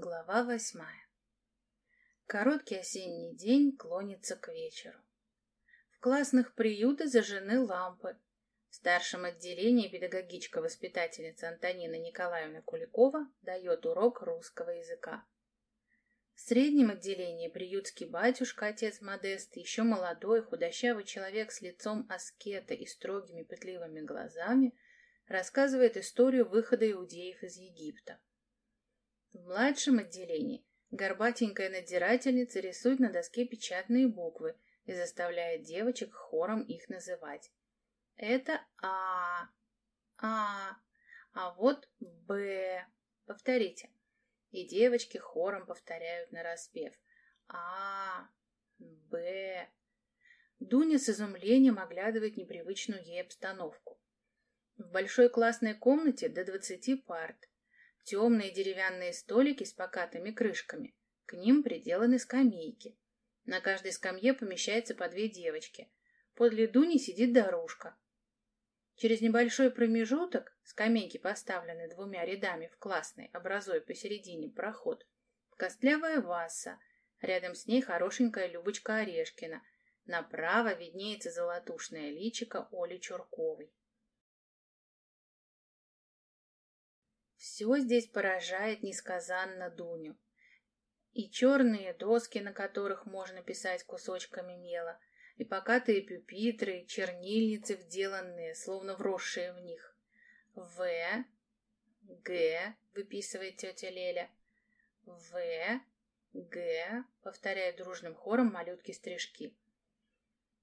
Глава восьмая. Короткий осенний день клонится к вечеру. В классных приютах зажжены лампы. В старшем отделении педагогичка-воспитательница Антонина Николаевна Куликова дает урок русского языка. В среднем отделении приютский батюшка, отец Модест, еще молодой, худощавый человек с лицом аскета и строгими пытливыми глазами, рассказывает историю выхода иудеев из Египта. В младшем отделении горбатенькая надзирательница рисует на доске печатные буквы и заставляет девочек хором их называть. Это А, А, а вот Б. Повторите. И девочки хором повторяют на распев. А, Б. Дуня с изумлением оглядывает непривычную ей обстановку. В большой классной комнате до двадцати парт. Темные деревянные столики с покатыми крышками. К ним приделаны скамейки. На каждой скамье помещается по две девочки. Подле Дуни сидит дорожка. Через небольшой промежуток скамейки поставлены двумя рядами в классной, образуя посередине проход. Костлявая васа. Рядом с ней хорошенькая Любочка Орешкина. Направо виднеется золотушное личико Оли Чурковой. Все здесь поражает несказанно Дуню. И черные доски, на которых можно писать кусочками мела, и покатые пюпитры, и чернильницы вделанные, словно вросшие в них. В, Г, выписывает тетя Леля. В, Г, повторяет дружным хором малютки-стрижки.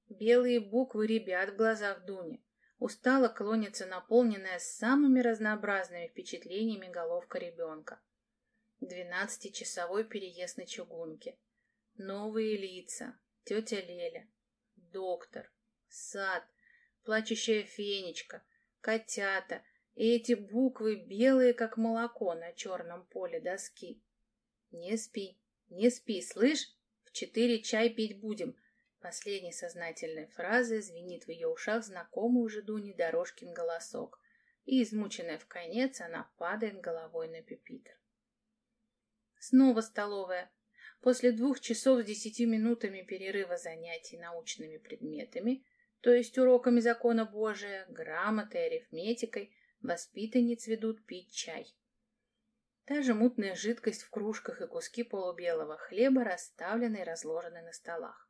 Белые буквы ребят в глазах Дуни. Устало клонится наполненная самыми разнообразными впечатлениями головка ребенка. Двенадцатичасовой переезд на чугунке. Новые лица. Тетя Леля. Доктор. Сад. Плачущая фенечка. Котята. И эти буквы белые, как молоко на черном поле доски. Не спи, не спи, слышь? В четыре чай пить будем. Последней сознательной фразой звенит в ее ушах знакомый уже Дуни Дорожкин голосок, и, измученная в конец, она падает головой на пюпитр. Снова столовая. После двух часов с десятью минутами перерыва занятий научными предметами, то есть уроками закона Божия, грамотой, арифметикой, воспитанниц ведут пить чай. Та же мутная жидкость в кружках и куски полубелого хлеба расставлены и разложены на столах.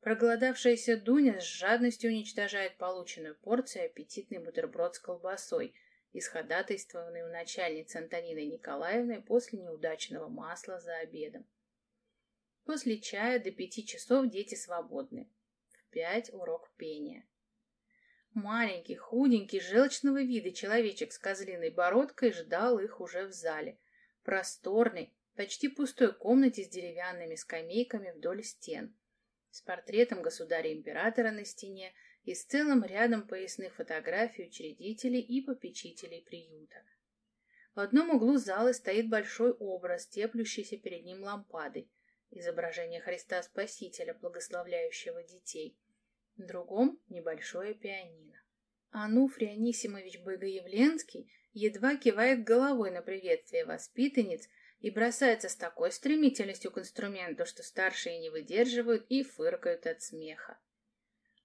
Проголодавшаяся Дуня с жадностью уничтожает полученную порцию аппетитный бутерброд с колбасой, исходатайствованный у начальницы Антонины Николаевны после неудачного масла за обедом. После чая до пяти часов дети свободны. В пять урок пения. Маленький, худенький, желчного вида человечек с козлиной бородкой ждал их уже в зале. Просторной, почти пустой комнате с деревянными скамейками вдоль стен с портретом государя-императора на стене и с целым рядом поясных фотографий учредителей и попечителей приюта. В одном углу зала стоит большой образ, теплющийся перед ним лампадой, изображение Христа Спасителя, благословляющего детей. В другом — небольшое пианино. Ануфрий Анисимович Богоявленский едва кивает головой на приветствие воспитанниц и бросается с такой стремительностью к инструменту, что старшие не выдерживают и фыркают от смеха.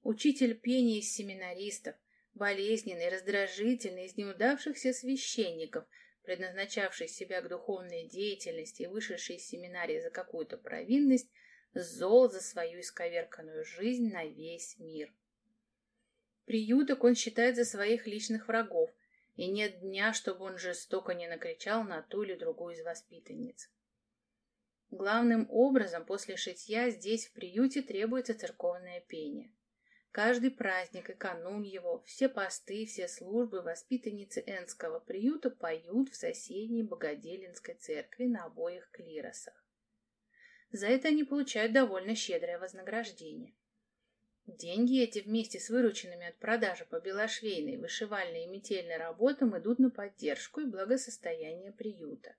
Учитель пения из семинаристов, болезненный, раздражительный, из неудавшихся священников, предназначавший себя к духовной деятельности и вышедший из семинарии за какую-то провинность, зол за свою исковерканную жизнь на весь мир. Приюток он считает за своих личных врагов – и нет дня, чтобы он жестоко не накричал на ту или другую из воспитанниц. Главным образом после шитья здесь в приюте требуется церковное пение. Каждый праздник и канун его, все посты, все службы воспитанницы Энского приюта поют в соседней Богоделинской церкви на обоих клиросах. За это они получают довольно щедрое вознаграждение. Деньги эти вместе с вырученными от продажи по белошвейной, вышивальной и метельной работам идут на поддержку и благосостояние приюта.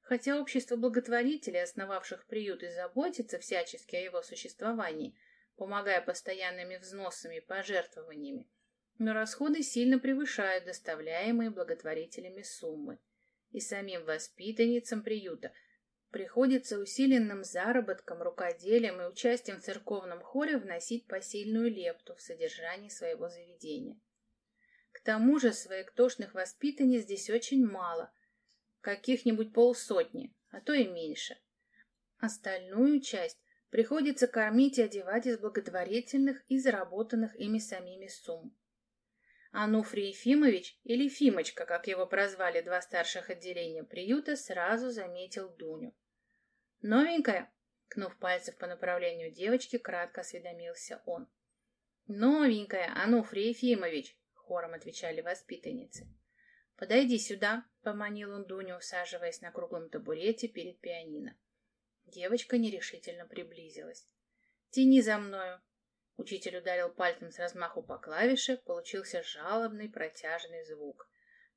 Хотя общество благотворителей, основавших приют, и заботится всячески о его существовании, помогая постоянными взносами и пожертвованиями, но расходы сильно превышают доставляемые благотворителями суммы. и самим воспитанницам приюта приходится усиленным заработком, рукоделием и участием в церковном хоре вносить посильную лепту в содержание своего заведения. К тому же своих тошных воспитанниц здесь очень мало, каких-нибудь полсотни, а то и меньше. Остальную часть приходится кормить и одевать из благотворительных и заработанных ими самими сумм. Ануфрий Ефимович, или Фимочка, как его прозвали два старших отделения приюта, сразу заметил Дуню. «Новенькая?» — кнув пальцев по направлению девочки, кратко осведомился он. «Новенькая, Ануфрий Ефимович!» — хором отвечали воспитанницы. «Подойди сюда», — поманил он Дуню, усаживаясь на круглом табурете перед пианино. Девочка нерешительно приблизилась. «Тяни за мною!» Учитель ударил пальцем с размаху по клавише, получился жалобный протяжный звук.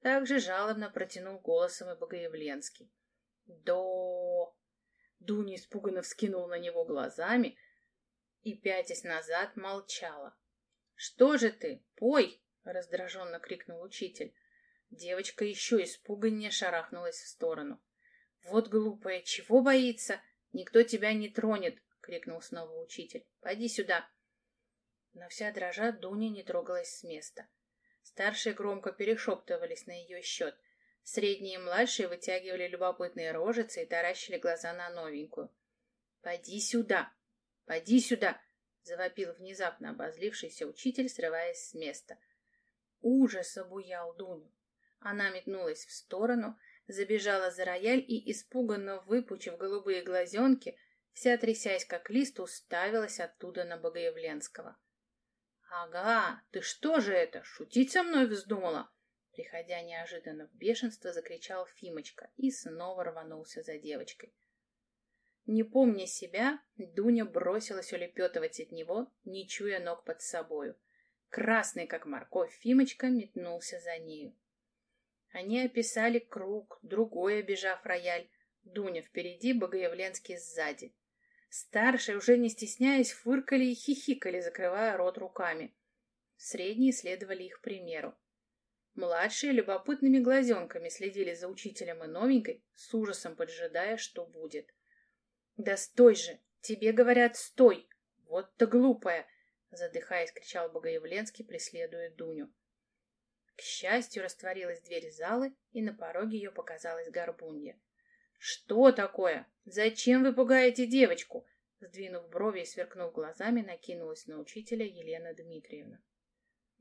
Также жалобно протянул голосом и Богоявленский. «До!» Дуня испуганно вскинул на него глазами и, пятясь назад, молчала. «Что же ты? Пой!» — раздраженно крикнул учитель. Девочка еще испуганнее шарахнулась в сторону. «Вот глупая, чего боится? Никто тебя не тронет!» — крикнул снова учитель. «Пойди сюда!» Но вся дрожа Дуня не трогалась с места. Старшие громко перешептывались на ее счет. Средние и младшие вытягивали любопытные рожицы и таращили глаза на новенькую. «Поди сюда! Поди сюда!» — завопил внезапно обозлившийся учитель, срываясь с места. Ужас обуял Дуню. Она метнулась в сторону, забежала за рояль и, испуганно выпучив голубые глазенки, вся трясясь как лист, уставилась оттуда на Богоявленского. «Ага, ты что же это, шутить со мной вздумала?» Приходя неожиданно в бешенство, закричал Фимочка и снова рванулся за девочкой. Не помня себя, Дуня бросилась улепетывать от него, не чуя ног под собою. Красный, как морковь, Фимочка метнулся за нею. Они описали круг, другой обежав рояль, Дуня впереди, Богоявленский сзади. Старшие, уже не стесняясь, фыркали и хихикали, закрывая рот руками. Средние следовали их примеру. Младшие любопытными глазенками следили за учителем и новенькой, с ужасом поджидая, что будет. «Да стой же! Тебе говорят, стой! Вот-то глупая!» Задыхаясь, кричал Богоявленский, преследуя Дуню. К счастью, растворилась дверь залы, и на пороге ее показалась горбунья. «Что такое? Зачем вы пугаете девочку?» Сдвинув брови и сверкнув глазами, накинулась на учителя Елена Дмитриевна.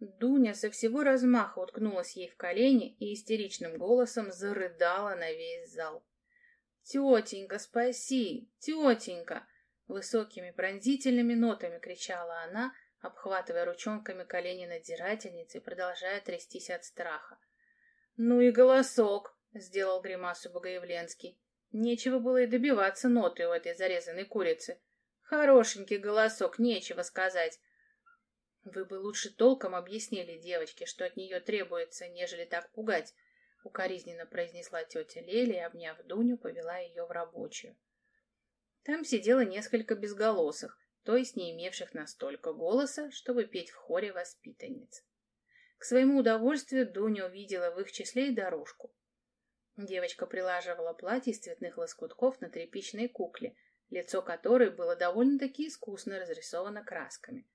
Дуня со всего размаха уткнулась ей в колени и истеричным голосом зарыдала на весь зал. «Тетенька, спаси! Тетенька!» Высокими пронзительными нотами кричала она, обхватывая ручонками колени надзирательницы и продолжая трястись от страха. «Ну и голосок!» — сделал гримасу Богоявленский. Нечего было и добиваться ноты у этой зарезанной курицы. Хорошенький голосок, нечего сказать. Вы бы лучше толком объяснили девочке, что от нее требуется, нежели так пугать, — укоризненно произнесла тетя Леля и, обняв Дуню, повела ее в рабочую. Там сидело несколько безголосых, то есть не имевших настолько голоса, чтобы петь в хоре воспитанниц. К своему удовольствию Дуня увидела в их числе и дорожку. Девочка прилаживала платье из цветных лоскутков на тряпичной кукле, лицо которой было довольно-таки искусно разрисовано красками.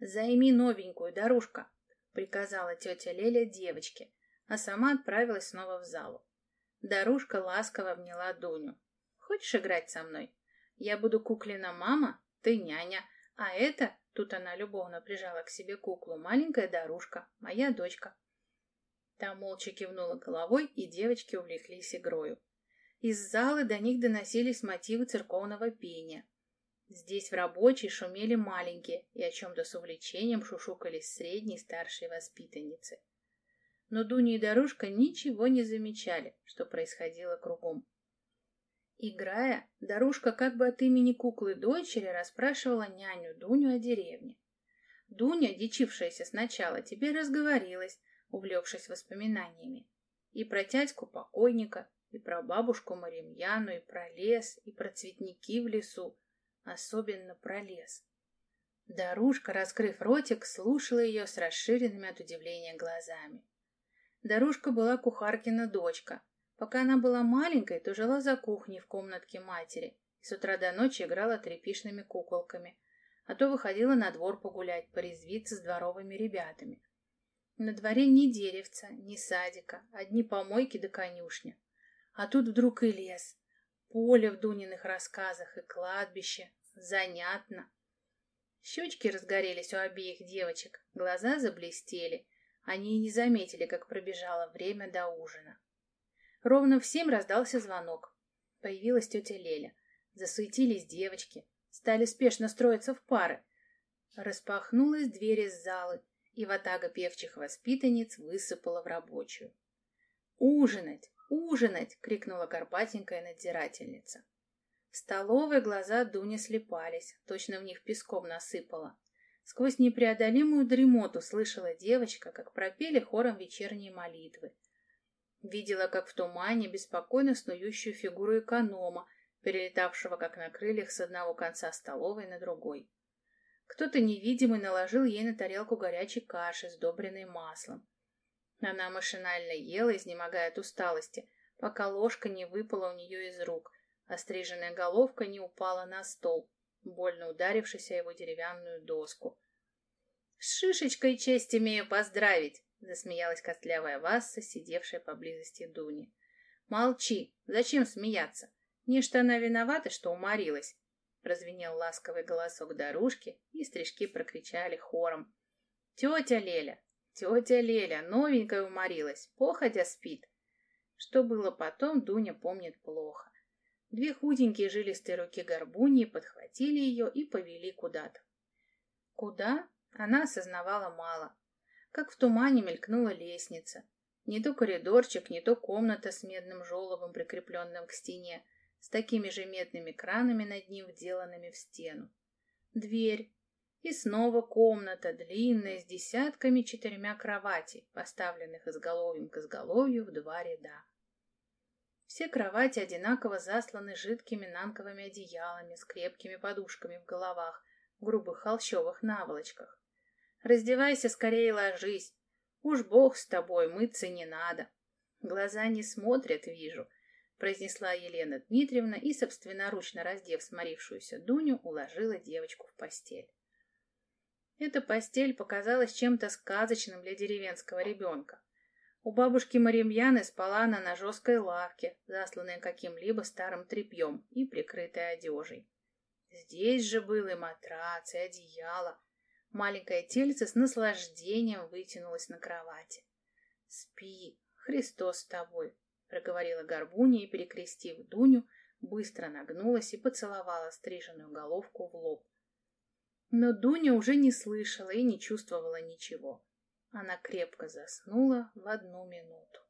«Займи новенькую, дорожка», — приказала тетя Леля девочке, а сама отправилась снова в залу. Дорожка ласково обняла Дуню. «Хочешь играть со мной? Я буду куклина мама, ты няня, а это...» Тут она любовно прижала к себе куклу. «Маленькая дорожка, моя дочка». Та молча кивнула головой, и девочки увлеклись игрою. Из залы до них доносились мотивы церковного пения. Здесь в рабочей шумели маленькие и о чем-то с увлечением шушукались средние и старшие воспитанницы. Но Дуня и Дорожка ничего не замечали, что происходило кругом. Играя, Дорожка как бы от имени куклы дочери расспрашивала няню Дуню о деревне. Дуня, дичившаяся сначала, теперь разговорилась, увлекшись воспоминаниями. И про тятьку покойника, и про бабушку Маримьяну, и про лес, и про цветники в лесу, особенно про лес. Дарушка, раскрыв ротик, слушала ее с расширенными от удивления глазами. Дарушка была кухаркина дочка. Пока она была маленькой, то жила за кухней в комнатке матери и с утра до ночи играла тряпичными куколками, а то выходила на двор погулять, порезвиться с дворовыми ребятами. На дворе ни деревца, ни садика, одни помойки да конюшня. А тут вдруг и лес, поле в Дуниных рассказах и кладбище. Занятно. Щечки разгорелись у обеих девочек, глаза заблестели. Они и не заметили, как пробежало время до ужина. Ровно в семь раздался звонок. Появилась тетя Леля. Засуетились девочки, стали спешно строиться в пары. Распахнулась дверь из залы, и ватага певчих воспитанниц высыпала в рабочую. «Ужинать! Ужинать!» — крикнула горбатенькая надзирательница. В столовой глаза Дуни слепались, точно в них песком насыпала. Сквозь непреодолимую дремоту слышала девочка, как пропели хором вечерние молитвы. Видела, как в тумане беспокойно снующую фигуру эконома, перелетавшего, как на крыльях, с одного конца столовой на другой. Кто-то невидимый наложил ей на тарелку горячей каши, сдобренной маслом. Она машинально ела, изнемогая от усталости, пока ложка не выпала у нее из рук, а стриженная головка не упала на стол, больно ударившись о его деревянную доску. «С шишечкой честь имею поздравить!» — засмеялась костлявая Васса, сидевшая поблизости Дуни. «Молчи! Зачем смеяться? Не что она виновата, что уморилась!» Прозвенел ласковый голосок дорожки, и стрижки прокричали хором. «Тетя Леля! Тетя Леля! Новенькая уморилась! Походя спит!» Что было потом, Дуня помнит плохо. Две худенькие жилистые руки горбуньи подхватили ее и повели куда-то. Куда? Она осознавала мало. Как в тумане мелькнула лестница. Не то коридорчик, не то комната с медным желобом, прикрепленным к стене, с такими же медными кранами над ним, вделанными в стену. Дверь. И снова комната, длинная, с десятками четырьмя кроватей, поставленных изголовьем к изголовью в два ряда. Все кровати одинаково засланы жидкими нанковыми одеялами с крепкими подушками в головах, в грубых холщовых наволочках. Раздевайся скорее ложись. Уж бог с тобой, мыться не надо. Глаза не смотрят, вижу, произнесла Елена Дмитриевна и, собственноручно раздев сморившуюся Дуню, уложила девочку в постель. Эта постель показалась чем-то сказочным для деревенского ребенка. У бабушки Маримьяны спала она на жесткой лавке, засланной каким-либо старым тряпьем и прикрытой одежей. Здесь же был и матрац, и одеяло. Маленькое тельце с наслаждением вытянулось на кровати. «Спи, Христос с тобой», — проговорила Горбуня и, перекрестив Дуню, быстро нагнулась и поцеловала стриженную головку в лоб. Но Дуня уже не слышала и не чувствовала ничего. Она крепко заснула в одну минуту.